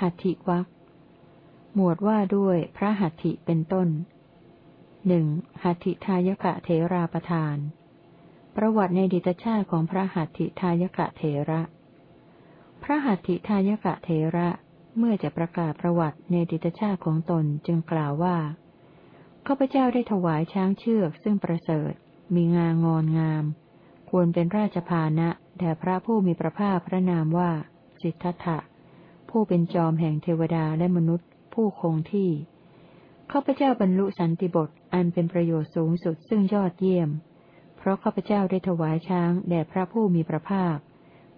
หัตถิวักหมวดว่าด้วยพระหัตถิเป็นต้นหนึ่งหัตถิทายกะเทราประทาน ประวัติในดิตชาติของพระหัตถิทายกะเทระ พระหัตถิทายกะเทระเมื่อจะประกาศประวัติในดิตชาติของตนจึงกล่าวว่าข้าพเจ้าได้ถวายช้างเชือกซึ่งประเสริฐ มีงางอนงาม ควรเป็นราชพานะแด่พระผู้มีพระภาคพระนามว่า สิทธัตถะ ผู้เป็นจอมแห่งเทวดาและมนุษย์ ผู้คงที่ข้าพเจ้าบรรลุสันติบทอันเป็นประโยชน์สูงสุดซึ่งยอดเยี่ยม เพราะข้าพเจ้าได้ถวายช้างแด่พระผู้มีพระภาค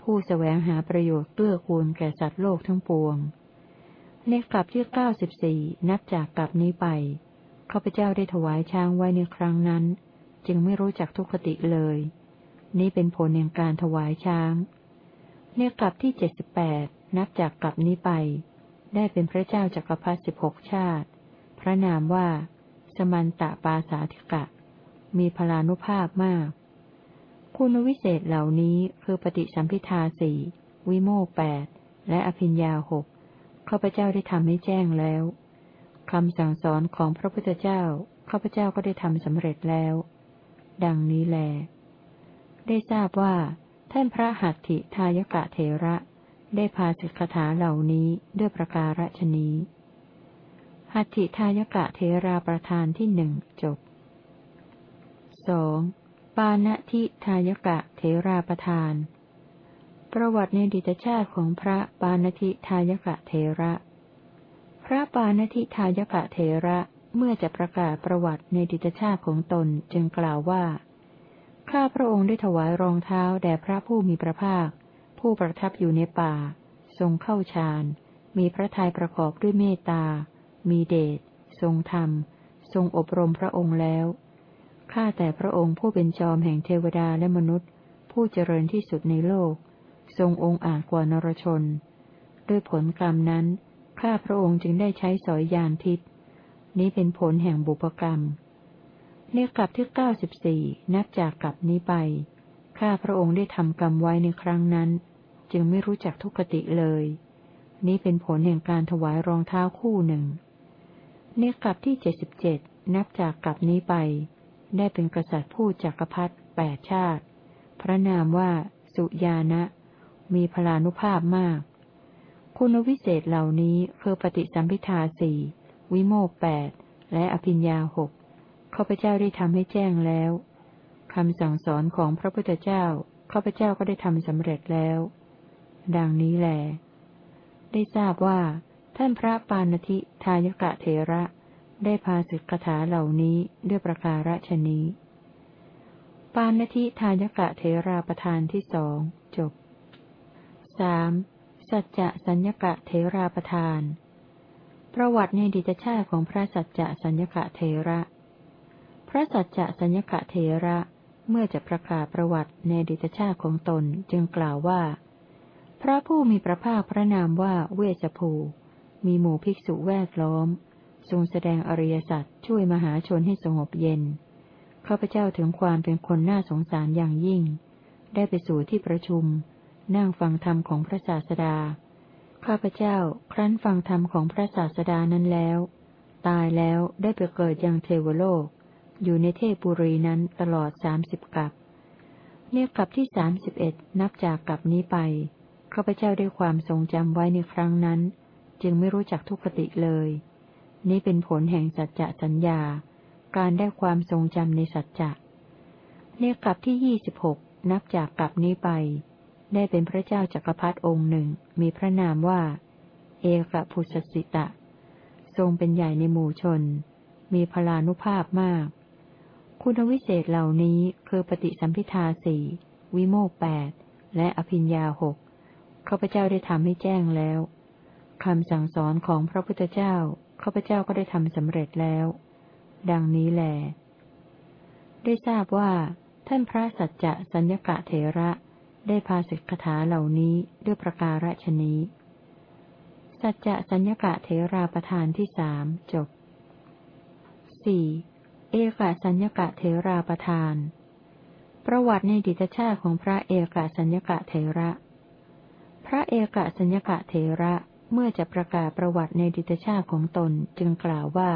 ผู้สแสวงหาประโยชน์เพื่อคูณแก่สัตว์โลกทั้งปวงในกลับที่เก้าสิบสี่นับจากกลับนี้ไปข้าพเจ้าได้ถวายช้างไว้ในครั้งนั้น จึงไม่รู้จักทุกขติเลย นี้เป็นผลแห่งการถวายช้างในกลับที่เจ็ดสิบแปด นับจากกลับนี้ไป ได้เป็นพระเจ้าจักรพรรดิสิบหกชาติ พระนามว่า สมันตะปาสาธิกะ มีพลานุภาพมาก คุณวิเศษเหล่านี้คือปฏิสัมพิทาสี่วิโมกแปดและอภิญญาหกข้าพเจ้าได้ทำให้แจ้งแล้วคำสั่งสอนของพระพุทธเจ้าข้าพเจ้าก็ได้ทำสำเร็จแล้ว ดังนี้แล ได้ทราบว่า ท่านพระหัตถิทายกะเทระ ได้พาสิกขาเหล่านี้ด้วยประการฉนี้หัตถิทายกะเทราประธานที่หนึ่งจบสองปาณทิทายกะเทราประธาน ประวัติในดิตชาติของพระปาณทิทายกะเทระ พระปานทิทายกะเทระเมื่อจะประกาศประวัติในดิตชาติของตนจึงกล่าวว่า ข้าพระองค์ได้ถวายรองเท้าแด่พระผู้มีพระภาค ผู้ประทับอยู่ในป่า ทรงเข้าฌาน มีพระทัยประกอบด้วยเมตตา มีเดช ทรงธรรม ทรงอบรมพระองค์แล้ว ข้าแต่พระองค์ผู้เป็นจอมแห่งเทวดาและมนุษย์ ผู้เจริญที่สุดในโลก ทรงองค์อาจกว่านรชน ด้วยผลกรรมนั้น ข้าพระองค์จึงได้ใช้สอยยานทิพนี้เป็นผลแห่งบุพกรรมในกลับที่เก้าสิบสี่นับจากกลับนี้ไป ข้าพระองค์ได้ทำกรรมไว้ในครั้งนั้น จึงไม่รู้จักทุกขติเลย นี้เป็นผลแห่งการถวายรองเท้าคู่หนึ่งในกลับที่เจ็ดสิบเจ็ดนับจากกลับนี้ไป ได้เป็นกษัตริย์ผู้จักรพรรดิแปดชาติ พระนามว่าสุยานะ มีพลานุภาพมาก คุณวิเศษเหล่านี้คือปฏิสัมพิทาสี่วิโมกแปดและอภิญญาหกข้าพเจ้าได้ทำให้แจ้งแล้วคำสั่งสอนของพระพุทธเจ้าข้าพเจ้าก็ได้ทำสำเร็จแล้ว ดังนี้แล ได้ทราบว่า ท่านพระปานธิทายกะเทระ ได้พาสิกขาเหล่านี้ด้วยประการฉนี้ ปานธิทายกะเทราประธานที่สองจบสามสัจจะสัญญกะเทราประทาน ประวัติในดิจชาติของพระสัจจะสัญญกะเทระ พระสัจจะสัญญกะเทระเมื่อจะประกาศประวัติในดิจชาติของตนจึงกล่าวว่า พระผู้มีพระภาคพระนามว่าเวชภู มีหมู่ภิกษุแวดล้อม ทรงแสดงอริยสัจช่วยมหาชนให้สงบเย็น ข้าพเจ้าถึงความเป็นคนน่าสงสารอย่างยิ่ง ได้ไปสู่ที่ประชุม นั่งฟังธรรมของพระศาสดา ข้าพเจ้าครั้นฟังธรรมของพระศาสดานั้นแล้ว ตายแล้วได้ไปเกิดยังเทวโลก อยู่ในเทพบุรีนั้นตลอดสามสิบกับเนี่ยกับที่สามสิบเอ็ดนับจากกับนี้ไป ข้าพเจ้าได้ความทรงจำไว้ในครั้งนั้น จึงไม่รู้จักทุกขติเลย นี้เป็นผลแห่งสัจจะสัญญา การได้ความทรงจำในสัจจะเนี่ยกับที่ยี่สิบหกนับจากกลับนี้ไป ได้เป็นพระเจ้าจักรพรรดิองค์หนึ่ง มีพระนามว่า เอกพุสสิตะ ทรงเป็นใหญ่ในหมู่ชน มีพลานุภาพมาก คุณวิเศษเหล่านี้คือปฏิสัมพิทาสี่วิโมกแปดและอภิญญาหก ข้าพเจ้าได้ทำให้แจ้งแล้วคำสั่งสอนของพระพุทธเจ้า ข้าพเจ้าก็ได้ทำสำเร็จแล้ว ดังนี้แล ได้ทราบว่า ท่านพระสัจจะสัญญกะเถระได้พาสิกขาเหล่านี้ด้วยประการฉนี้ สัจจะสัญญกะเทราประธานที่สามจบสี่เอกสัญญกะเทราประธาน ประวัติในดิตชาติของพระเอกสัญญกะเทระ ระเอกสัญญกะเทระเมื่อจะประกาศประวัติในดิตชาติของตนจึงกล่าวว่า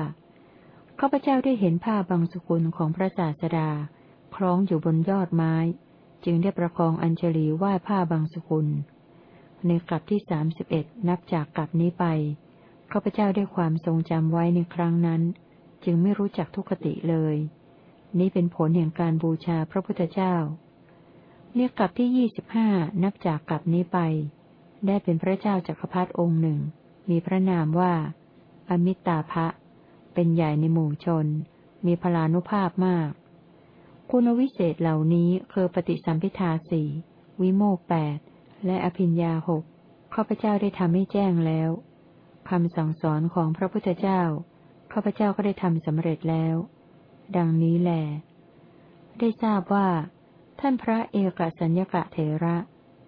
ข้าพเจ้าได้เห็นผ้าบางสกุลของพระศาสดา คล้องอยู่บนยอดไม้ จึงได้ประคองอัญชลีไหว้ผ้าบางสกุล ในกลับที่สามสิบเอ็ดนับจากกลับนี้ไปข้าพเจ้าได้ความทรงจำไว้ในครั้งนั้น จึงไม่รู้จักทุกขติเลย นี้เป็นผลแห่งการบูชาพระพุทธเจ้า เนี่ยกลับที่ยี่สิบห้านับจากกลับนี้ไป ได้เป็นพระเจ้าจักรพรรดิองค์หนึ่ง มีพระนามว่า อมิตาภะเป็นใหญ่ในหมู่ชน มีพลานุภาพมาก คุณวิเศษเหล่านี้คือปฏิสัมพิทาสี่วิโมกแปดและอภิญญาหกข้าพเจ้าได้ทำให้แจ้งแล้วคำสั่งสอนของพระพุทธเจ้าข้าพเจ้าก็ได้ทำสำเร็จแล้ว ดังนี้แหลได้ทราบว่า ท่านพระเอกสัญญกะเถระ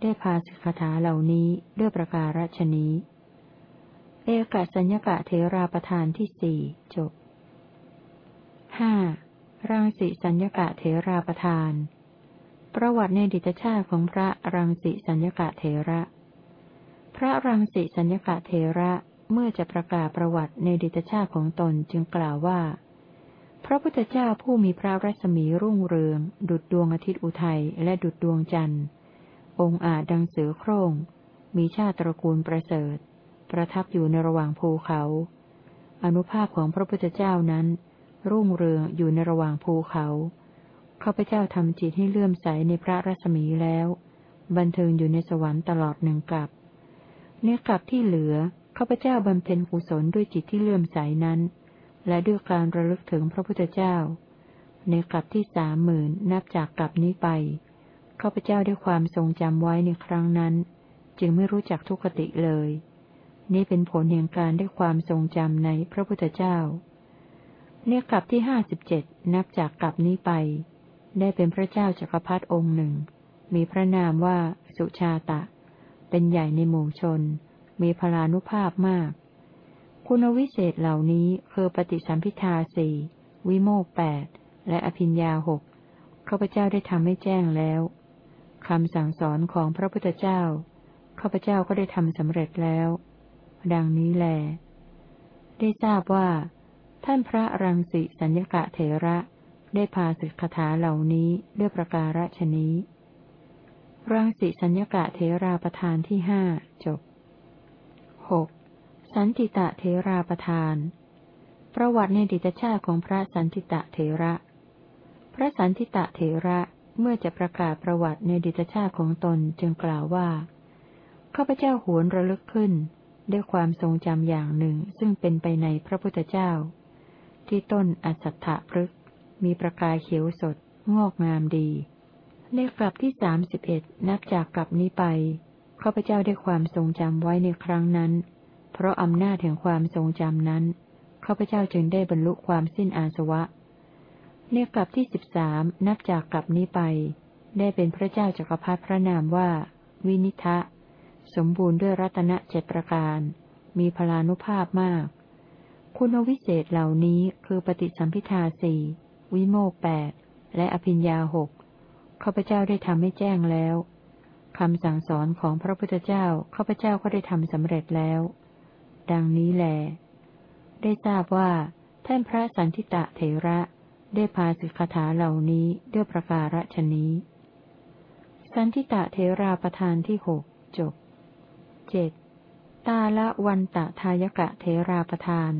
ได้พาสิกขาเหล่านี้ด้วยประการฉนี้ เอกสัญญกะเทราประธานที่สี่จบห้ารังสิสัญญกะเทราประธาน ประวัติในดิตชาติของพระรังสิสัญญกะเทระ พระรังสิสัญญกะเทระเมื่อจะประกาศประวัติในดิตชาติของตนจึงกล่าวว่า พระพุทธเจ้าผู้มีพระรัศมีรุ่งเรือง ดุดดวงอาทิตย์อุทัยและดุดดวงจันทร์ องค์อาจดังเสือโคร่ง มีชาติตระกูลประเสริฐ ประทับอยู่ในระหว่างภูเขา อนุภาพของพระพุทธเจ้านั้น รุ่งเรืองอยู่ในระหว่างภูเขาข้าพเจ้าทำจิตให้เลื่อมใสในพระรัศมีแล้ว บันเทิงอยู่ในสวรรค์ตลอดหนึ่งกลับ เนื้อกลับที่เหลือข้าพเจ้าบำเพ็ญกุศลด้วยจิตที่เลื่อมใสนั้น และด้วยการระลึกถึงพระพุทธเจ้า ในกลับที่สามหมื่นนับจากกลับนี้ไป ข้าพเจ้าได้ความทรงจำไว้ในครั้งนั้น จึงไม่รู้จักทุกขติเลย นี้เป็นผลแห่งการได้ความทรงจำในพระพุทธเจ้าเนี่ยกลับที่ห้าสิบเจ็ดนับจากกลับนี้ไป ได้เป็นพระเจ้าจักรพรรดิองค์หนึ่ง มีพระนามว่าสุชาตะ เป็นใหญ่ในหมู่ชน มีพลานุภาพมาก คุณวิเศษเหล่านี้คือปฏิสัมพิทาสี่วิโมกแปดและอภิญญาหกข้าพเจ้าได้ทำให้แจ้งแล้ว คำสั่งสอนของพระพุทธเจ้า ข้าพเจ้าก็ได้ทำสำเร็จแล้ว ดังนี้แล ได้ทราบว่า ท่านพระรังสิสัญญกะเถระได้พาสิกขาเหล่านี้ด้วยประการฉนี้ รังสิสัญญกะเถราประธานที่ห้าจบหกสันติตะเถราประธาน ประวัติในดิตชาติของพระสันติตะเถระ พระสันติตะเถระ เมื่อจะประกาศประวัติในดิตชาติของตนจึงกล่าวว่าข้าพเจ้าหวนระลึกขึ้น ด้วยความทรงจำอย่างหนึ่งซึ่งเป็นไปในพระพุทธเจ้า ที่ต้นอัศถะพฤกมีประกายเขียวสด งอกงามดี ในกลับที่สามสิบเอ็ดนับจากกลับนี้ไปข้าพเจ้าได้ความทรงจำไว้ในครั้งนั้น เพราะอำนาจแห่งความทรงจำนั้นข้าพเจ้าจึงได้บรรลุความสิ้นอาสวะ ในกลับที่สิบสามนับจากกลับนี้ไป ได้เป็นพระเจ้าจักรพรรดิพระนามว่า วินิทะ สมบูรณ์ด้วยรัตนเจ็ดประการ มีพลานุภาพมาก คุณวิเศษเหล่านี้คือปฏิสัมพิทาสี่วิโมกแปดและอภิญญาหกข้าพเจ้าได้ทำให้แจ้งแล้วคำสั่งสอนของพระพุทธเจ้าข้าพเจ้าก็ได้ทำสำเร็จแล้ว ดังนี้แล ได้ทราบว่าท่านพระสันทิตะเถระ ได้พาสิกขาเหล่านี้ด้วยประการฉนี้ สันทิตะเถราประธานที่หกจบเจ็ดตาละวันตะทายกะเทราประทาน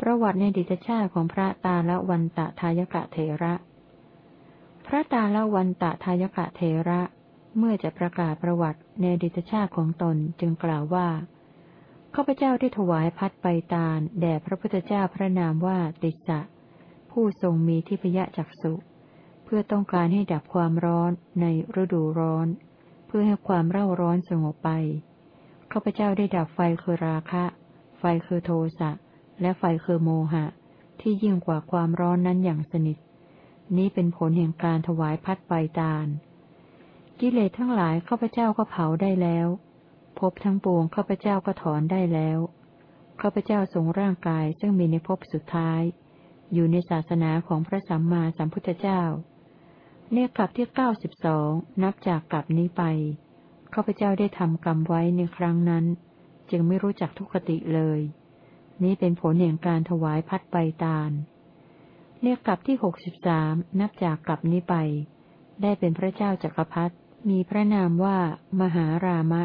ประวัติในดิจชาติของพระตาละวันตะทายกะเทระ พระตาละวันตะทายกะเทระ เมื่อจะประกาศประวัติในดิจชาติของตนจึงกล่าวว่าข้าพเจ้าได้ถวายพัดไปตาลแด่พระพุทธเจ้าพระนามว่าติสะ ผู้ทรงมีทิพยจักสุเพื่อต้องการให้ดับความร้อนในฤดูร้อน เพื่อให้ความเร่าร้อนสงบไปข้าพเจ้าได้ดับไฟคือราคะ ไฟคือโทสะและไฟคือโมหะ ที่ยิ่งกว่าความร้อนนั้นอย่างสนิท นี้เป็นผลแห่งการถวายพัดไฟตาลกิเลสทั้งหลายข้าพเจ้าก็เผาได้แล้วพบทั้งปวงข้าพเจ้าก็ถอนได้แล้วข้าพเจ้าทรงร่างกายซึ่งมีในภพสุดท้าย อยู่ในศาสนาของพระสัมมาสัมพุทธเจ้า เนกลับที่เก้าสิบสองนับจากกลับนี้ไปข้าพเจ้าได้ทำกรรมไว้ในครั้งนั้น จึงไม่รู้จักทุกขติเลย นี้เป็นผลแห่งการถวายพัดใบตาลเรียกกลับที่หกสิบสามนับจากกลับนี้ไป ได้เป็นพระเจ้าจักรพรรดิมีพระนามว่า มหารามะ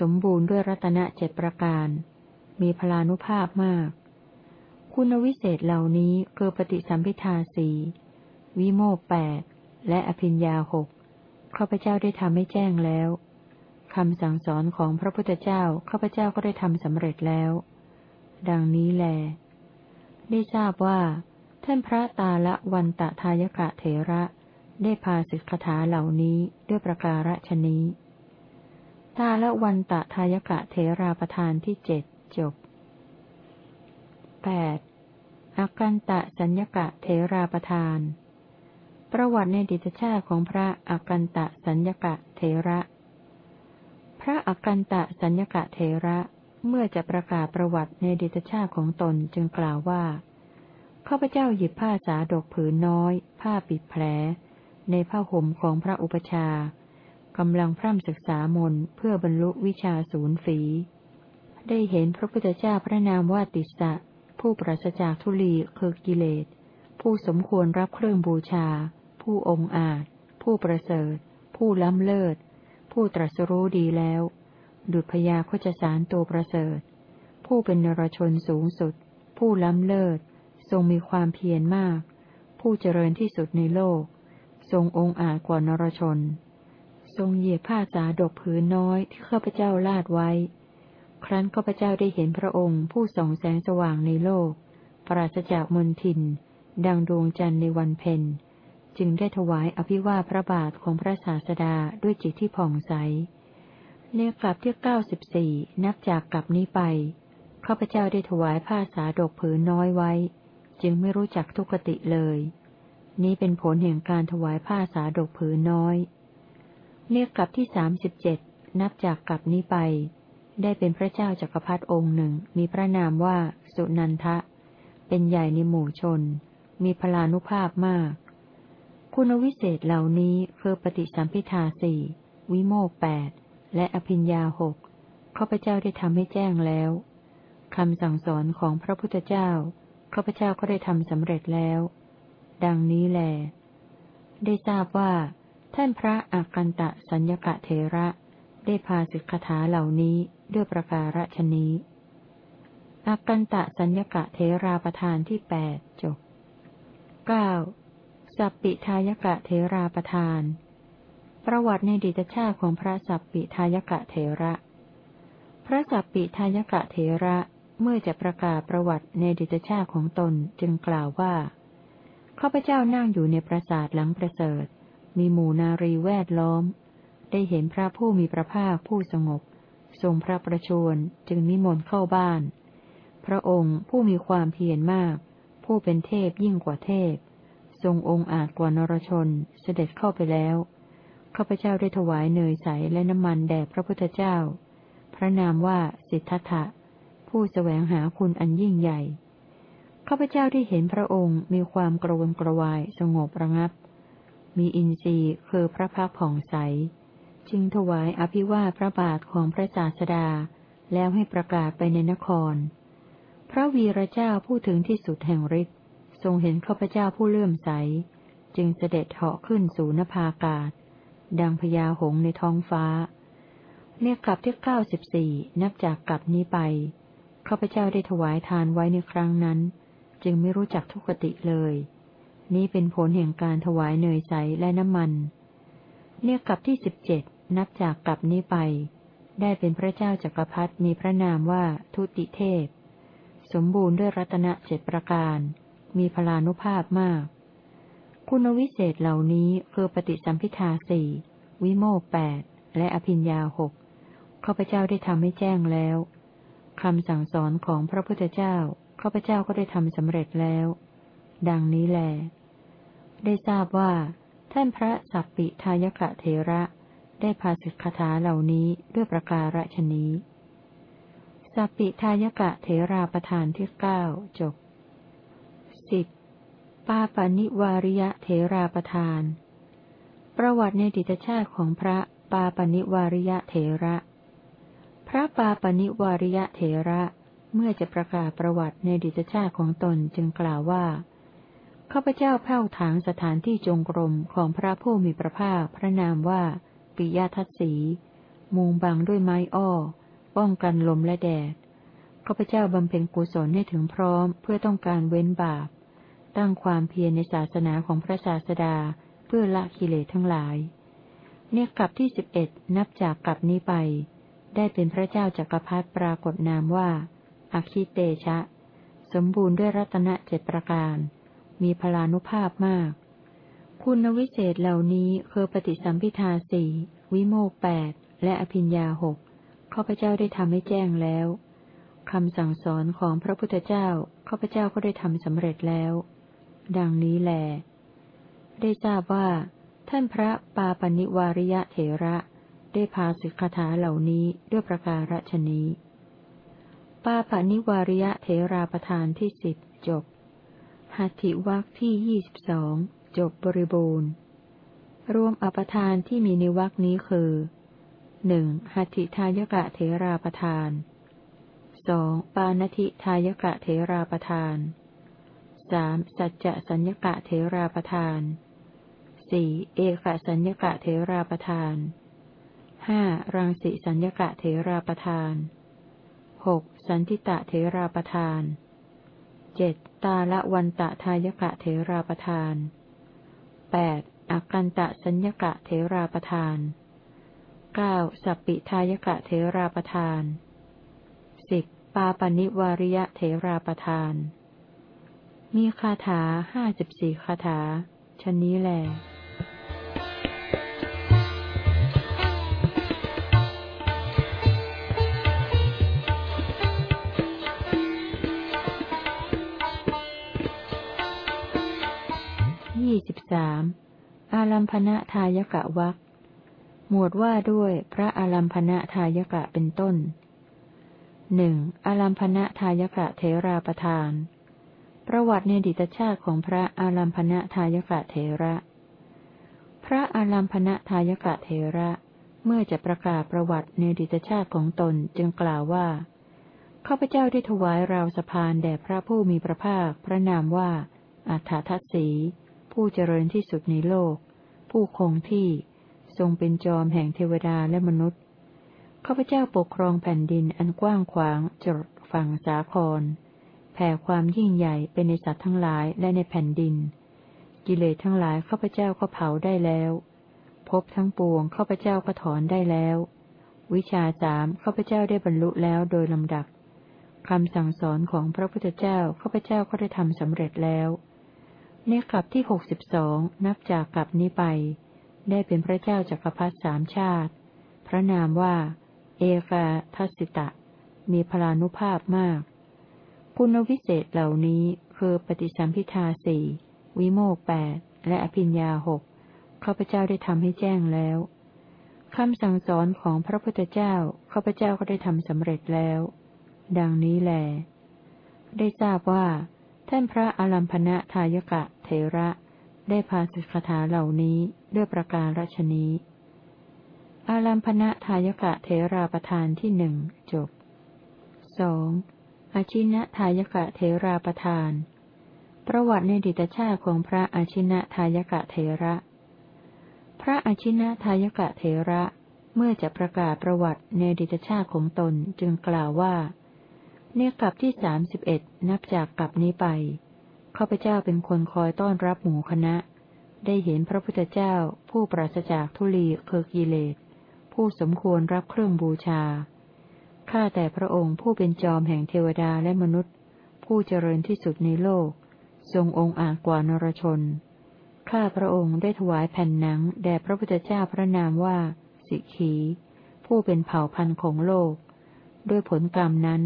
สมบูรณ์ด้วยรัตนเจ็ดประการ มีพลานุภาพมาก คุณวิเศษเหล่านี้คือปฏิสัมพิทาสีวิโมกแปดและอภิญญาหกข้าพเจ้าได้ทำให้แจ้งแล้วคำสั่งสอนของพระพุทธเจ้าข้าพเจ้าก็ได้ทำสำเร็จแล้ว ดังนี้แล ได้ทราบว่า ท่านพระตาละวันตะทายกะเถระ ได้พาสิกขาเหล่านี้ด้วยประการฉนี้ ตาละวันตะทายกะเถราประธานที่เจ็ดจบ แปดอากันตะสัญญกะเถราประธาน ประวัติในดิตชาติของพระอากันตะสัญญกะเถระ พระอากันตะสัญญกะเถระเมื่อจะประกาศประวัติในดิตชาติของตนจึงกล่าวว่าข้าพเจ้าหยิบผ้าสาดกผืนน้อย ผ้าปิดแผล ในผ้าห่มของพระอุปชากำลังพร่ำศึกษามนเพื่อบรรลุวิชาศูนย์ฝี ได้เห็นพระพุทธเจ้าพระนามว่าติสสะ ผู้ปราศจากทุลีคือกิเลส ผู้สมควรรับเครื่องบูชา ผู้องอาจ ผู้ประเสริฐ ผู้ล้ำเลิศ ผู้ตรัสรู้ดีแล้ว ดุจพยาโคจสารตัวประเสริฐ ผู้เป็นนรชนสูงสุด ผู้ล้ำเลิศ ทรงมีความเพียรมาก ผู้เจริญที่สุดในโลก ทรงองอาจกว่านรชน ทรงเหยียบผ้าสาดกผืนน้อยที่ข้าพเจ้าลาดไว้ ครั้นข้าพเจ้าได้เห็นพระองค์ผู้ส่องแสงสว่างในโลก ปราศจากมนทิน ดังดวงจันทร์ในวันเพ็ญ จึงได้ถวายอภิวาพระบาทของพระศาสดาด้วยจิตที่ผ่องใสเนียกลับที่เก้าสิบสี่นับจากกลับนี้ไปข้าพเจ้าได้ถวายผ้าสาดกผืนน้อยไว้ จึงไม่รู้จักทุกติเลย นี้เป็นผลแห่งการถวายผ้าสาดกผืนน้อยเรียกกลับที่สามสิบเจ็ดนับจากกลับนี้ไป ได้เป็นพระเจ้าจักรพรรดิองค์หนึ่ง มีพระนามว่าสุนันทะ เป็นใหญ่ในหมู่ชน มีพลานุภาพมาก คุณวิเศษเหล่านี้คือปฏิสัมพิทาสี่วิโมกแปดและอภิญญาหกข้าพเจ้าได้ทำให้แจ้งแล้วคำสั่งสอนของพระพุทธเจ้าข้าพเจ้าก็ได้ทำสำเร็จแล้ว ดังนี้แล ได้ทราบว่า ท่านพระอากันตะสัญญกะเทระ ได้พาสิกขาเหล่านี้ด้วยประการฉนี้อากันตะสัญญกะเทราประธานที่แปดจบเก้าสัปปิทายกะเทราประธาน ประวัติในดิตชาติของพระสัปปิทายกะเทระ พระสัปปิทายกะเทระเมื่อจะประกาศประวัติในดิตชาติของตนจึงกล่าวว่าข้าพเจ้านั่งอยู่ในปราสาทหลังประเสริฐ มีหมู่นารีแวดล้อม ได้เห็นพระผู้มีพระภาคผู้สงบ ทรงพระประชวรจึงนิมนต์เข้าบ้าน พระองค์ผู้มีความเพียรมาก ผู้เป็นเทพยิ่งกว่าเทพ ทรงองค์อาจกว่านรชนเสด็จเข้าไปแล้วข้าพเจ้าได้ถวายเนยใสและน้ำมันแด่พระพุทธเจ้า พระนามว่าสิทธัตถะผู้แสวงหาคุณอันยิ่งใหญ่ข้าพเจ้าที่เห็นพระองค์มีความกระวนกระวายสงบระงับ มีอินทรีย์คือพระพักผ่องใส จึงถวายอภิวาพระบาทของพระศาสดา แล้วให้ประกาศไปในนคร พระวีระเจ้าผู้ถึงที่สุดแห่งฤทธิ์ทรงเห็นข้าพเจ้าผู้เลื่อมใส จึงเสด็จเหาะขึ้นสู่นภาอากาศ ดังพญาหงในท้องฟ้า เนี่ยกลับที่เก้าสิบสี่นับจากกลับนี้ไปข้าพเจ้าได้ถวายทานไว้ในครั้งนั้น จึงไม่รู้จักทุกขติเลย นี้เป็นผลแห่งการถวายเนยใสและน้ำมัน เนี่ยกลับที่สิบเจ็ด นับจากกลับนี้ไป ได้เป็นพระเจ้าจักรพรรดิมีพระนามว่าทุติเทพ สมบูรณ์ด้วยรัตนเจ็ดประการ มีพลานุภาพมาก คุณวิเศษเหล่านี้คือปฏิสัมพิทาสี่วิโมกแปดและอภิญญาหกข้าพเจ้าได้ทำให้แจ้งแล้วคำสั่งสอนของพระพุทธเจ้าข้าพเจ้าก็ได้ทำสำเร็จแล้ว ดังนี้แล ได้ทราบว่า ท่านพระสัปปิทายกะเทระ ได้พาสิกขาเหล่านี้ด้วยประการฉนี้สัปปิทายกะเทราประธานที่เก้าจบสิบปาปนิวาริยะเทราประธาน ประวัติในดิตชาติของพระปาปนิวาริยะเทระ พระปาปณิวาริยะเถระเมื่อจะประกาศประวัติในดิจชาติของตนจึงกล่าวว่าข้าพเจ้าเผ่าถางสถานที่จงกรมของพระผู้มีพระภาคพระนามว่า ปิยทัศสี มุงบังด้วยไม้อ้อ ป้องกันลมและแดด ข้าพเจ้าบำเพ็ญกุศลให้ถึงพร้อมเพื่อต้องการเว้นบาป ตั้งความเพียรในศาสนาของพระศาสดาเพื่อละกิเลสทั้งหลาย เนี่ยกลับที่สิบเอ็ดนับจากกลับนี้ไป ได้เป็นพระเจ้าจักรพรรดิปรากฏนามว่าอาคิเตชะ สมบูรณ์ด้วยรัตนเจ็ดประการ มีพลานุภาพมาก คุณวิเศษเหล่านี้คือปฏิสัมพิทาสี่วิโมกแปดและอภิญญาหกข้าพเจ้าได้ทำให้แจ้งแล้วคำสั่งสอนของพระพุทธเจ้าข้าพเจ้าก็ได้ทำสำเร็จแล้ว ดังนี้แล ได้ทราบว่า ท่านพระปาปณิวาริยะเถระ ได้พาสิกขาเหล่านี้ด้วยประการฉนี้ ปาปณิวาริยะเถราประธานที่สิบจบหัตถิวักที่ยี่สิบสอง จบบริบูรณ์ รวมอปทานที่มีในวักนี้คือหนึ่งหัตถิทายกะเถราประธานสองปานธิทายกะเถราประธานสามสัจจะสัญญกะเถราประธานสี่เอกสัญญกะเถราประธานห้ารังสิสัญญกะเถราประธานหกสันติตะเถราประธานเจ็ดตาละวันตะทายกะเถราประธาน แปดอกันตะสัญญกะเถราประธานเก้าสัปปิทายกะเถราประธานสิบปาปนิวาริยะเถราประธาน มีคาถาห้าสิบสี่คาถาชนนี้แหละ สามอารัมพณทายกะวักหมวดว่าด้วยพระอารัมพณทายกะเป็นต้นหนึ่งอารัมพณทายกะเทราประธาน ประวัติในดิตชาติของพระอารัมพณทายกะเทระ พระอารัมพณทายกะเทระ เมื่อจะประกาศประวัติในดิตชาติของตนจึงกล่าวว่าข้าพเจ้าได้ถวายราวสะพานแด่พระผู้มีพระภาคพระนามว่าอัฏฐทัศสี ผู้เจริญที่สุดในโลก ผู้คงที่ ทรงเป็นจอมแห่งเทวดาและมนุษย์ ข้าพเจ้าปกครองแผ่นดินอันกว้างขวางจดฝั่งสาคร แผ่ความยิ่งใหญ่เป็นในสัตว์ทั้งหลายและในแผ่นดิน กิเลสทั้งหลายข้าพเจ้าก็เผาได้แล้วพบทั้งปวงข้าพเจ้าก็ถอนได้แล้ว วิชาสามข้าพเจ้าได้บรรลุแล้วโดยลำดับคำสั่งสอนของพระพุทธเจ้าข้าพเจ้าก็ได้ทำสำเร็จแล้ว ในกลับที่หกสิบสองนับจากกลับนี้ไป ได้เป็นพระเจ้าจักรพรรดิสามชาติ พระนามว่า เอกาทัสิตะ มีพลานุภาพมาก คุณวิเศษเหล่านี้คือปฏิสัมพิทาสี่วิโมกแปดและอภิญญาหกข้าพเจ้าได้ทำให้แจ้งแล้วคำสั่งสอนของพระพุทธเจ้าข้าพเจ้าก็ได้ทำสำเร็จแล้ว ดังนี้แล ได้ทราบว่า ท่านพระอลัมพณทายกะเทระ ได้พาสิกขาเหล่านี้ด้วยประการรัชนี้อารัมพณทายกะเทราประธานที่หนึ่งจบสองอาชินะทายกะเทราประธาน ประวัติในดิตชาติของพระอาชินะทายกะเทระ พระอาชินะทายกะเทระ เมื่อจะประกาศประวัติในดิตชาติของตนจึงกล่าวว่า เนกลับที่สามสิบเอ็ดนับจากกลับนี้ไปข้าพเจ้าเป็นคนคอยต้อนรับหมู่คณะ ได้เห็นพระพุทธเจ้า ผู้ปราศจากทุลีเคอกิเลส ผู้สมควรรับเครื่องบูชาข้าแต่พระองค์ผู้เป็นจอมแห่งเทวดาและมนุษย์ ผู้เจริญที่สุดในโลก ทรงองค์อาจกว่านรชนข้าพระองค์ได้ถวายแผ่นหนังแด่พระพุทธเจ้าพระนามว่า สิขี ผู้เป็นเผ่าพันธุ์ของโลก ด้วยผลกรรมนั้น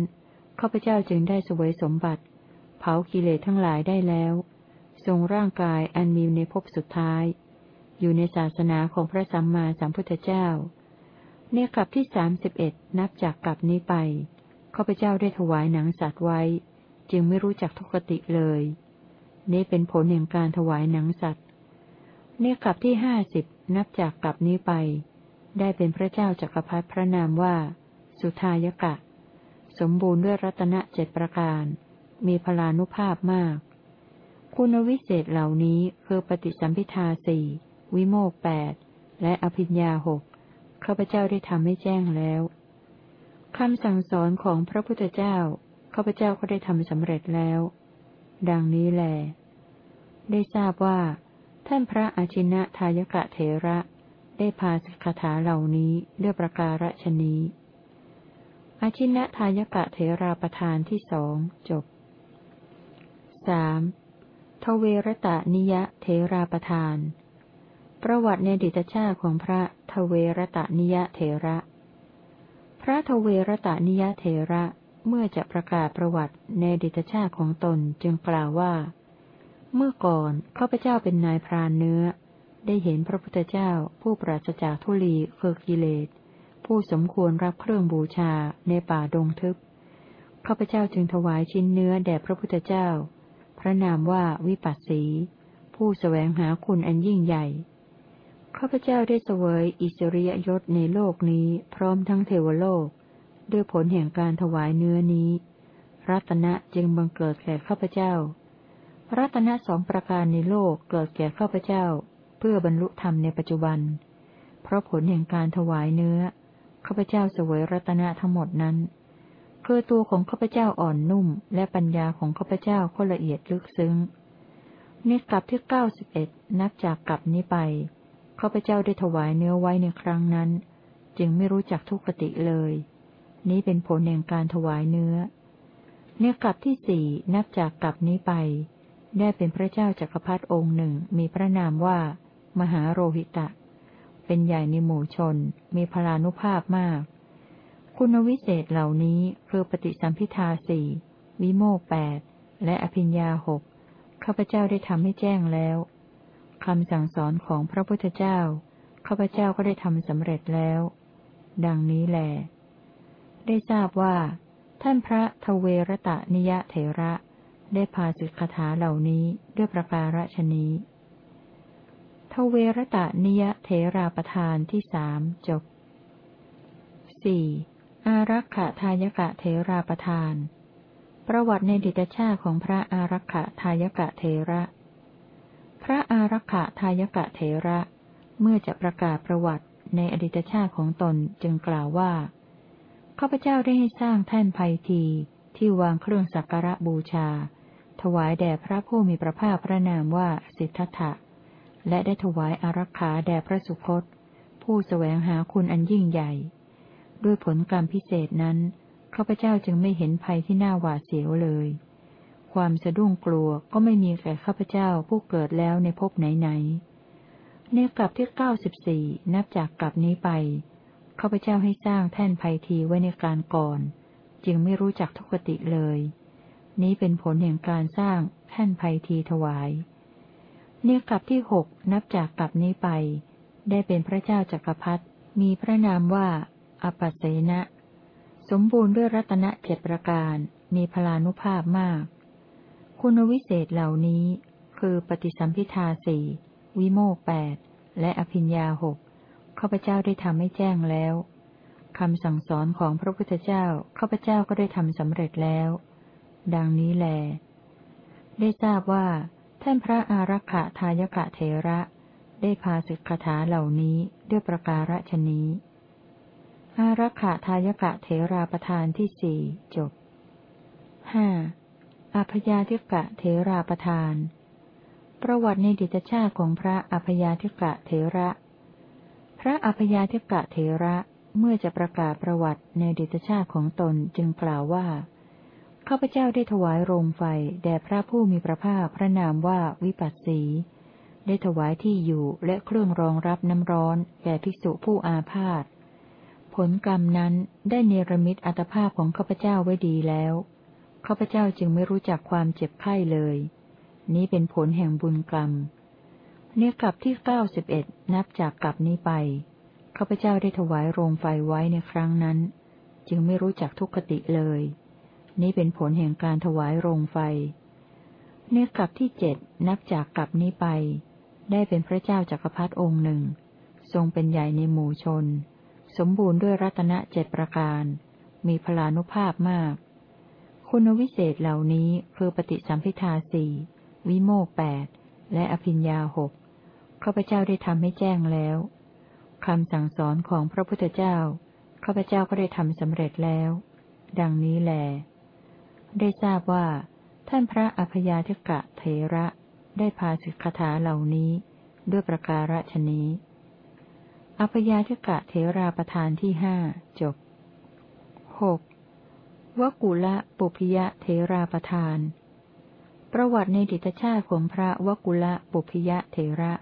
ข้าพเจ้าจึงได้สวยสมบัติ เผากิเลสทั้งหลายได้แล้ว ทรงร่างกายอันมีในภพสุดท้าย อยู่ในศาสนาของพระสัมมาสัมพุทธเจ้า ในกลับที่สามสิบเอ็ดนับจากกลับนี้ไปข้าพเจ้าได้ถวายหนังสัตว์ไว้ จึงไม่รู้จักทุกติเลย นี่เป็นผลแห่งการถวายหนังสัตว์ในกลับที่ห้าสิบนับจากกลับนี้ไป ได้เป็นพระเจ้าจักรพรรดิพระนามว่า สุทายกะ สมบูรณ์ด้วยรัตนเจ็ดประการ มีพลานุภาพมาก คุณวิเศษเหล่านี้คือปฏิสัมพิทาสี่วิโมกแปดและอภิญญาหกข้าพเจ้าได้ทำให้แจ้งแล้วคำสั่งสอนของพระพุทธเจ้าข้าพเจ้าก็ได้ทำสำเร็จแล้ว ดังนี้แล ได้ทราบว่า ท่านพระอาชินะทายกะเถระ ได้พาสิกขาเหล่านี้ด้วยประการฉนี้ อาชินะทายกะเถราประธานที่สองจบสามทเวรตานิยะเถราประธาน ประวัติในดิตชาติของพระทเวรตานิยะเถระ พระทเวรตานิยะเถระเมื่อจะประกาศประวัติในดิตชาติของตนจึงกล่าวว่า เมื่อก่อนข้าพเจ้าเป็นนายพรานเนื้อ ได้เห็นพระพุทธเจ้าผู้ปราศจากทุลีคือกิเลส ผู้สมควรรับเครื่องบูชาในป่าดงทึบข้าพเจ้าจึงถวายชิ้นเนื้อแด่พระพุทธเจ้า พระนามว่าวิปัสสี ผู้สแสวงหาคุณอันยิ่งใหญ่ข้าพเจ้าได้เสวยอิสริยยศในโลกนี้พร้อมทั้งเทวโลก ด้วยผลแห่งการถวายเนื้อนี้ รัตนะจึงบังเกิดแก่ข้าพเจ้า รัตนะสองประการในโลกเกิดแก่ข้าพเจ้า เพื่อบรรลุธรรมในปัจจุบัน เพราะผลแห่งการถวายเนื้อ ข้าพเจ้าเสวยรัตนะทั้งหมดนั้นคือตัวของข้าพเจ้าอ่อนนุ่ม และปัญญาของข้าพเจ้าก็ละเอียดลึกซึ้งในกลับที่เก้าสิบเอ็ดนับจากกลับนี้ไปข้าพเจ้าได้ถวายเนื้อไว้ในครั้งนั้น จึงไม่รู้จักทุกขติเลย นี้เป็นผลแห่งการถวายเนื้อเนื้อกลับที่สี่นับจากกลับนี้ไป ได้เป็นพระเจ้าจักรพรรดิองค์หนึ่งมีพระนามว่า มหาโรหิตะ เป็นใหญ่ในหมู่ชน มีพลานุภาพมาก คุณวิเศษเหล่านี้คือปฏิสัมพิทาสี่วิโมกแปดและอภิญญาหกข้าพเจ้าได้ทำให้แจ้งแล้วคำสั่งสอนของพระพุทธเจ้าข้าพเจ้าก็ได้ทำสำเร็จแล้ว ดังนี้แหลได้ทราบว่า ท่านพระทเวรตะนิยะเถระ ได้พาสิกขาเหล่านี้ด้วยประการฉนี้ ทเวรตะนิยเถราประธานที่สามจบสี่อารักขะทายกะเถราประธาน ประวัติในดิตชาติของพระอารักขะทายกะเถระ พระอารักขะทายกะเถระ เมื่อจะประกาศประวัติในอดีตชาติของตนจึงกล่าวว่าข้าพเจ้าได้ให้สร้างแท่นไพทีที่วางเครื่องสักการะบูชา ถวายแด่พระผู้มีพระภาคพระนามว่าสิทธัตถะ และได้ถวายอารักขาแด่พระสุคต ผู้สแสวงหาคุณอันยิ่งใหญ่ ด้วยผลกรรมพิเศษนั้นข้าพเจ้าจึงไม่เห็นภัยที่น่าหวาดเสียวเลย ความสะดุ้งกลัวก็ไม่มีแก่ข้าพเจ้าผู้เกิดแล้วในภพไหนๆในกลับที่เก้าสิบสี่นับจากกลับนี้ไปข้าพเจ้าให้สร้างแท่นภัยทีไว้ในการก่อน จึงไม่รู้จักทุกติเลย นี้เป็นผลแห่งการสร้างแท่นภัยทีถวาย เนกลับที่หกนับจากกลับนี้ไป ได้เป็นพระเจ้าจักรพรรดิมีพระนามว่า อปัสเสนะ สมบูรณ์ด้วยรัตนเจ็ดประการ มีพลานุภาพมาก คุณวิเศษเหล่านี้ คือปฏิสัมพิทาสี่วิโมกแปดและอภิญญาหกข้าพเจ้าได้ทำให้แจ้งแล้วคำสั่งสอนของพระพุทธเจ้าข้าพเจ้าก็ได้ทำสำเร็จแล้ว ดังนี้แล ได้ทราบว่า ท่านพระอารักขทายกะเทระ ได้พาสิกขาเหล่านี้ด้วยประการฉนี้ อารักขทายกะเทราประธานที่สี่จบห้าอภยาธิกะเทราประธาน ประวัติในดิตชาติของพระอภยาธิกะเทระ พระอภยาธิกะเทระเมื่อจะประกาศประวัติในดิตชาติของตนจึงกล่าวว่า ข้าพเจ้าได้ถวายโรงไฟแด่พระผู้มีพระภาคพระนามว่าวิปัสสี ได้ถวายที่อยู่และเครื่องรองรับน้ำร้อนแก่ภิกษุผู้อาพาธ ผลกรรมนั้นได้เนรมิตอัตภาพของข้าพเจ้าไว้ดีแล้ว ข้าพเจ้าจึงไม่รู้จักความเจ็บไข้เลย นี้เป็นผลแห่งบุญกรรม เนื้อกลับที่เก้าสิบเอ็ดนับจากกลับนี้ไป ข้าพเจ้าได้ถวายโรงไฟไว้ในครั้งนั้น จึงไม่รู้จักทุกขติเลย นี้เป็นผลแห่งการถวายโรงไฟ เนื้อกลับที่เจ็ดนับจากกลับนี้ไป ได้เป็นพระเจ้าจักรพรรดิองค์หนึ่ง ทรงเป็นใหญ่ในหมู่ชน สมบูรณ์ด้วยรัตนเจ็ดประการ มีพลานุภาพมาก คุณวิเศษเหล่านี้คือปฏิสัมพิทาสี่วิโมกแปดและอภิญญาหกข้าพเจ้าได้ทำให้แจ้งแล้วคำสั่งสอนของพระพุทธเจ้าข้าพเจ้าก็ได้ทำสำเร็จแล้ว ดังนี้แล ได้ทราบว่า ท่านพระอภยาธิกะเทระได้พาสิกขาเหล่านี้ ด้วยประการฉนี้อภยาธิกะเทราประธานที่ห้าจบหกวกุละปุพยะเทราประธาน ประวัติในดิตชาติของพระวกุละปุพยะเทระ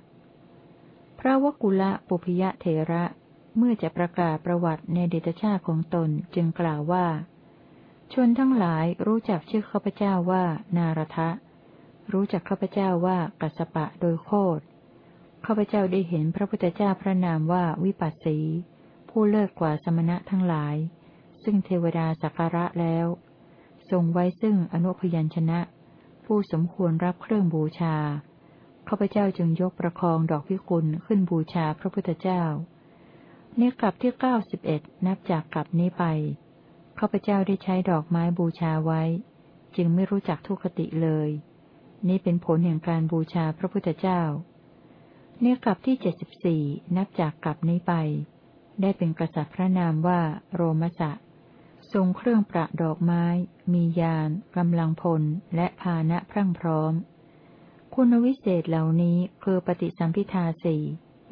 พระวกุละปุพยะเทระเมื่อจะประกาศประวัติในดิตชาติของตนจึงกล่าวว่า ชนทั้งหลายรู้จักชื่อข้าพเจ้าว่า นารทะ รู้จักข้าพเจ้าว่ากัสปะโดยโคดข้าพเจ้าได้เห็นพระพุทธเจ้าพระนามว่าวิปัสสี ผู้เลิศกว่าสมณะทั้งหลาย ซึ่งเทวดาสักการะแล้ว ทรงไว้ซึ่งอนุพยัญชนะ ผู้สมควรรับเครื่องบูชาข้าพเจ้าจึงยกประคองดอกพิกุลขึ้นบูชาพระพุทธเจ้าเนกลับที่เก้าสิบเอ็ดนับจากกลับนี้ไป ข้าพเจ้าได้ใช้ดอกไม้บูชาไว้ จึงไม่รู้จักทุกขติเลย นี้เป็นผลแห่งการบูชาพระพุทธเจ้าเนกลับที่เจ็ดสิบสี่นับจากกลับนี้ไป ได้เป็นกษัตริย์พระนามว่าโรมสะทรงเครื่องประดอกไม้ มียานกำลังพล และพาณะพรั่งพร้อม คุณวิเศษเหล่านี้คือปฏิสัมพิทาสี่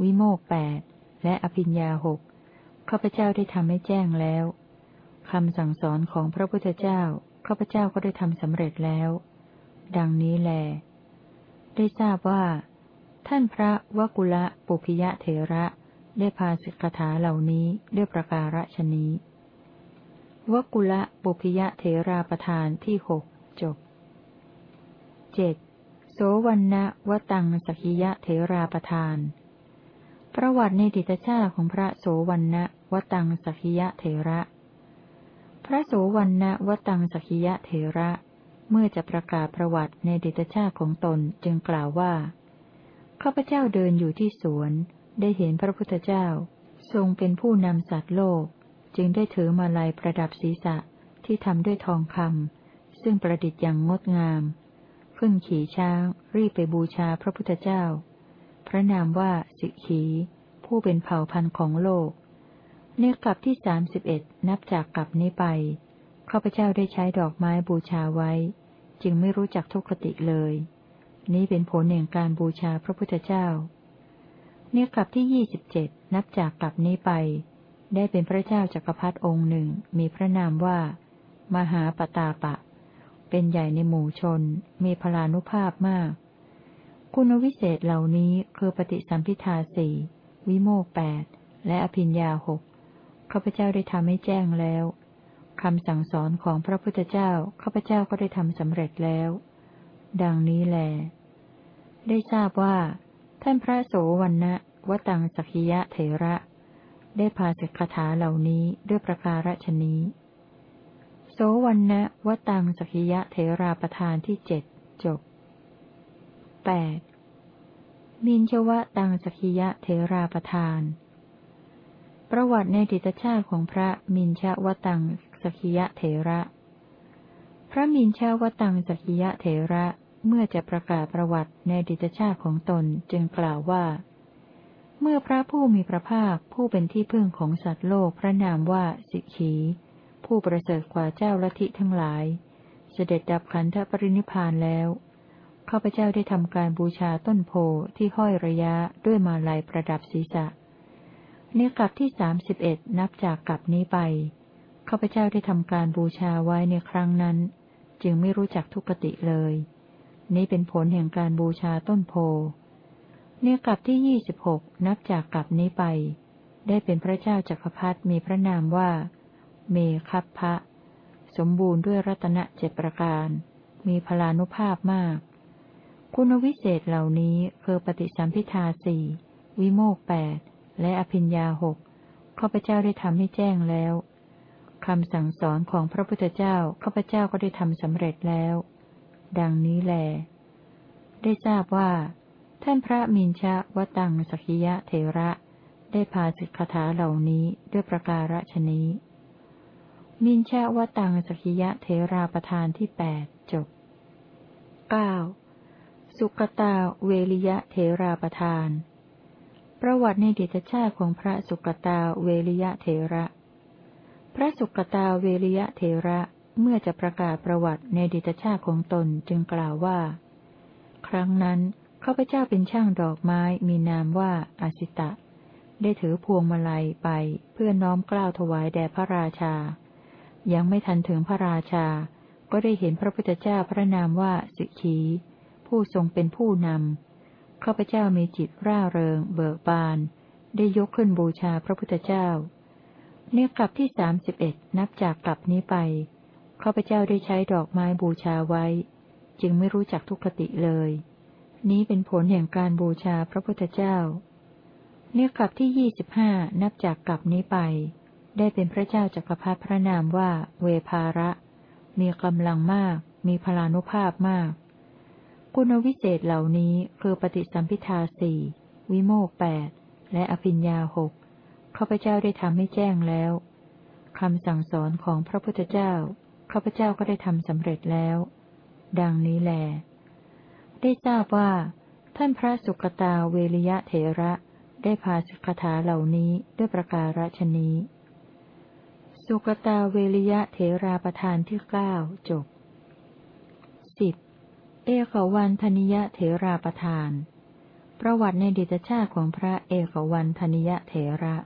วิโมกแปดและอภิญญาหกข้าพเจ้าได้ทำให้แจ้งแล้ว คำสั่งสอนของพระพุทธเจ้าข้าพเจ้าก็ได้ทำสำเร็จแล้ว ดังนี้แล ได้ทราบว่า ท่านพระวกุละปุพิยะเถระได้พาสิกขาเหล่านี้ด้วยประการฉนี้วกุละปุพิยะเถราประธานที่หกจบเจ็ดโสวันนะวตังสกิยะเถราประธาน ประวัติในดิตชาติของพระโสวันนะวตังสกิยะเถระ ระโสวันนะวตังสกิยะเถระ เมื่อจะประกาศประวัติในดิตชาติของตนจึงกล่าวว่าข้าพเจ้าเดินอยู่ที่สวน ได้เห็นพระพุทธเจ้า ทรงเป็นผู้นำสัตว์โลก จึงได้ถือมาลัยประดับศีรษะที่ทำด้วยทองคำซึ่งประดิษฐ์อย่างงดงามขึ้นขี่ช้าง รีบไปบูชาพระพุทธเจ้า พระนามว่าสิขี ผู้เป็นเผ่าพันธุ์ของโลก เนกลับที่สามสิบเอ็ดนับจากกลับนี้ไปข้าพเจ้าได้ใช้ดอกไม้บูชาไว้ จึงไม่รู้จักทุกขติเลย นี้เป็นผลแห่งการบูชาพระพุทธเจ้าเนกลับที่ยี่สิบเจ็ดนับจากกลับนี้ไป ได้เป็นพระเจ้าจักรพรรดิองค์หนึ่งมีพระนามว่า มหาปตาปะ เป็นใหญ่ในหมู่ชน มีพลานุภาพมาก คุณวิเศษเหล่านี้คือปฏิสัมพิทาสี่วิโมกแปดและอภิญญาหก ข้าพเจ้าได้ทำให้แจ้งแล้วคำสั่งสอนของพระพุทธเจ้าข้าพเจ้าก็ได้ทำสำเร็จแล้ว ดังนี้แล ได้ทราบว่า ท่านพระโสวันนะวตังสักยะเถระ ได้พาสิกขาเหล่านี้ด้วยประการฉนี้ โสวันนะวตังสักยะเถราประธานที่เจ็ดจบแปดมินชวะตังสกิยะเทราประทาน ประวัติในดิตชาติของพระมินชวตังสกิยะเทระ พระมินชวตังสกิยะเทระเมื่อจะประกาศประวัติในดิตชาติของตนจึงกล่าวว่า เมื่อพระผู้มีพระภาคผู้เป็นที่พึ่งของสัตว์โลกพระนามว่าสิกขี ผู้ประเสริฐกว่าเจ้าลัทธิทั้งหลาย เสด็จดับขันธปรินิพานแล้วข้าพเจ้าได้ทำการบูชาต้นโพที่ห้อยระยะด้วยมาลัยประดับศีรษะ เนกลับที่สามสิบเอ็ดนับจากกลับนี้ไปข้าพเจ้าได้ทำการบูชาไว้ในครั้งนั้น จึงไม่รู้จักทุกติเลย นี้เป็นผลแห่งการบูชาต้นโพเนกลับที่ยี่สิบหกนับจากกลับนี้ไป ได้เป็นพระเจ้าจักรพรรดิมีพระนามว่า เมคัพพะ สมบูรณ์ด้วยรัตนเจ็ดประการ มีพลานุภาพมาก คุณวิเศษเหล่านี้คือปฏิสัมพิทาสี่วิโมกแปด และอภิญญาหกข้าพเจ้าได้ทำให้แจ้งแล้วคำสั่งสอนของพระพุทธเจ้าข้าพเจ้าก็ได้ทำสำเร็จแล้ว ดังนี้แล ได้ทราบว่า ท่านพระมินชะวตังสกิยะเทระ ได้พาสิกขาเหล่านี้ด้วยประการฉนี้ มินชาวตังสกิยะเทราประธานที่แปดจบเก้าสุกตาเวลิยะเทราประธาน ประวัติในดิตชาติของพระสุกตาเวลิยะเทระ พระสุกตาเวลิยะเทระเมื่อจะประกาศประวัติในดิตชาติของตนจึงกล่าวว่า ครั้งนั้นข้าพเจ้าเป็นช่างดอกไม้มีนามว่าอาสิตะ ได้ถือพวงมาลัยไปเพื่อน้อมกล้าวถวายแด่พระราชา ยังไม่ทันถึงพระราชา ก็ได้เห็นพระพุทธเจ้าพระนามว่าสิขี ผู้ทรงเป็นผู้นำ ข้าพเจ้ามีจิตร่าเริง เบิกบาน ได้ยกขึ้นบูชาพระพุทธเจ้า เนื้อกลับที่สามสิบเอ็ดนับจากกลับนี้ไปข้าพเจ้าได้ใช้ดอกไม้บูชาไว้ จึงไม่รู้จักทุกขติเลย นี้เป็นผลแห่งการบูชาพระพุทธเจ้า เนื้อกลับที่ยี่สิบห้านับจากกลับนี้ไป ได้เป็นพระเจ้าจักรพรรดิพระนามว่าเวภาระ มีกำลังมาก มีพลานุภาพมาก คุณวิเศษเหล่านี้คือปฏิสัมพิทาสี่วิโมกแปดและอภิญญาหกข้าพเจ้าได้ทำให้แจ้งแล้วคำสั่งสอนของพระพุทธเจ้าข้าพเจ้าก็ได้ทำสำเร็จแล้ว ดังนี้แล ได้ทราบว่า ท่านพระสุกตาเวริยะเถระได้พาสิกขาเหล่านี้ด้วยประการฉนี้ สุกตาเวริยะเถราประธานที่เก้าจบสิบ เอกวันธนิยะเถราประธาน ประวัติในดิตชาติของพระเอกวันธนิยะเถระ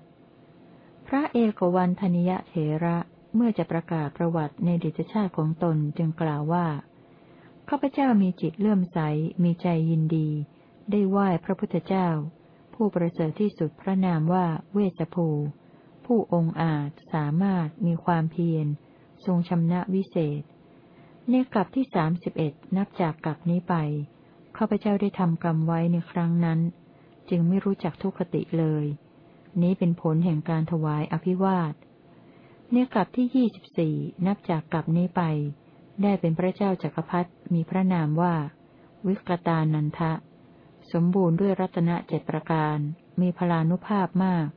พระเอกวันธนิยะเถระเมื่อจะประกาศประวัติในดิจชาติของตนจึงกล่าวว่า ข้าพเจ้ามีจิตเลื่อมใส มีใจยินดี ได้ไหว้พระพุทธเจ้า ผู้ประเสริฐที่สุดพระนามว่าเวสภู ผู้องค์อาจสามารถมีความเพียร ทรงชำนะวิเศษ ในกลับที่สามสิบเอ็ดนับจากกลับนี้ไปข้าพเจ้าได้ทำกรรมไว้ในครั้งนั้น จึงไม่รู้จักทุกขติเลย นี้เป็นผลแห่งการถวายอภิวาทเนกลับที่ยี่สิบสี่นับจากกลับนี้ไป ได้เป็นพระเจ้าจักรพรรดิมีพระนามว่า วิกตานันทะ สมบูรณ์ด้วยรัตนเจ็ดประการ มีพลานุภาพมาก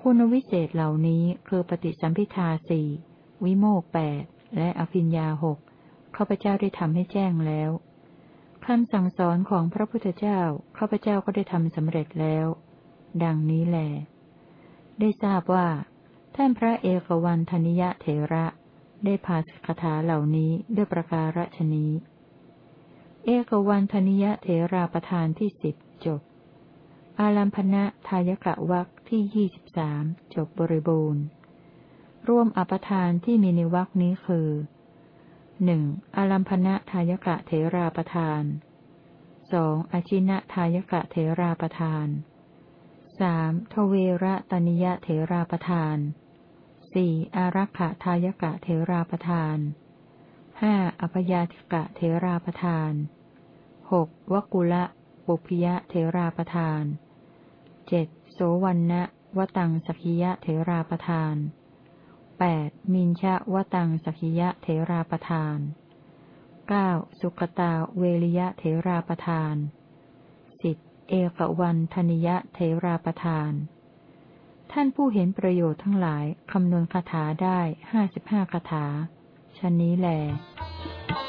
คุณวิเศษเหล่านี้คือปฏิสัมพิทาสี่วิโมกแปดและอภิญญาหก ข้าพเจ้าได้ทำให้แจ้งแล้วคำสั่งสอนของพระพุทธเจ้าข้าพเจ้าก็ได้ทำสำเร็จแล้ว ดังนี้แล ได้ทราบว่า ท่านพระเอกวันธนิยะเถระ ได้พาสคถาเหล่านี้ด้วยประการฉนี้ เอกวันธนิยะเถราประธานที่สิบจบ อารัมพณะทายกะวักที่ยี่สิบสามจบบริบูรณ์ ร่วมอปทานที่มีในวักนี้คือ หนึ่งอารัมพณะทายกะเถราประธานสองอชินะทายกะเถราประธานสามทเวระตนิยะเถราประธานสี่อารักขะทายกะเทราประทานห้าอภยาติกะเทราประทานหกวกุละปุพยะเทราประทานเจ็ดโสวันนะวตังสกิยะเทราประทาน แปดมินชะวตังสกิยะเทราประทานเก้าสุกตาเวริยะเทราประทานสิบเอกวันธนิยะเทราประทาน ท่านผู้เห็นประโยชน์ทั้งหลายคำนวณคาถาได้ห้าสิบห้าคาถาชนนี้แหละ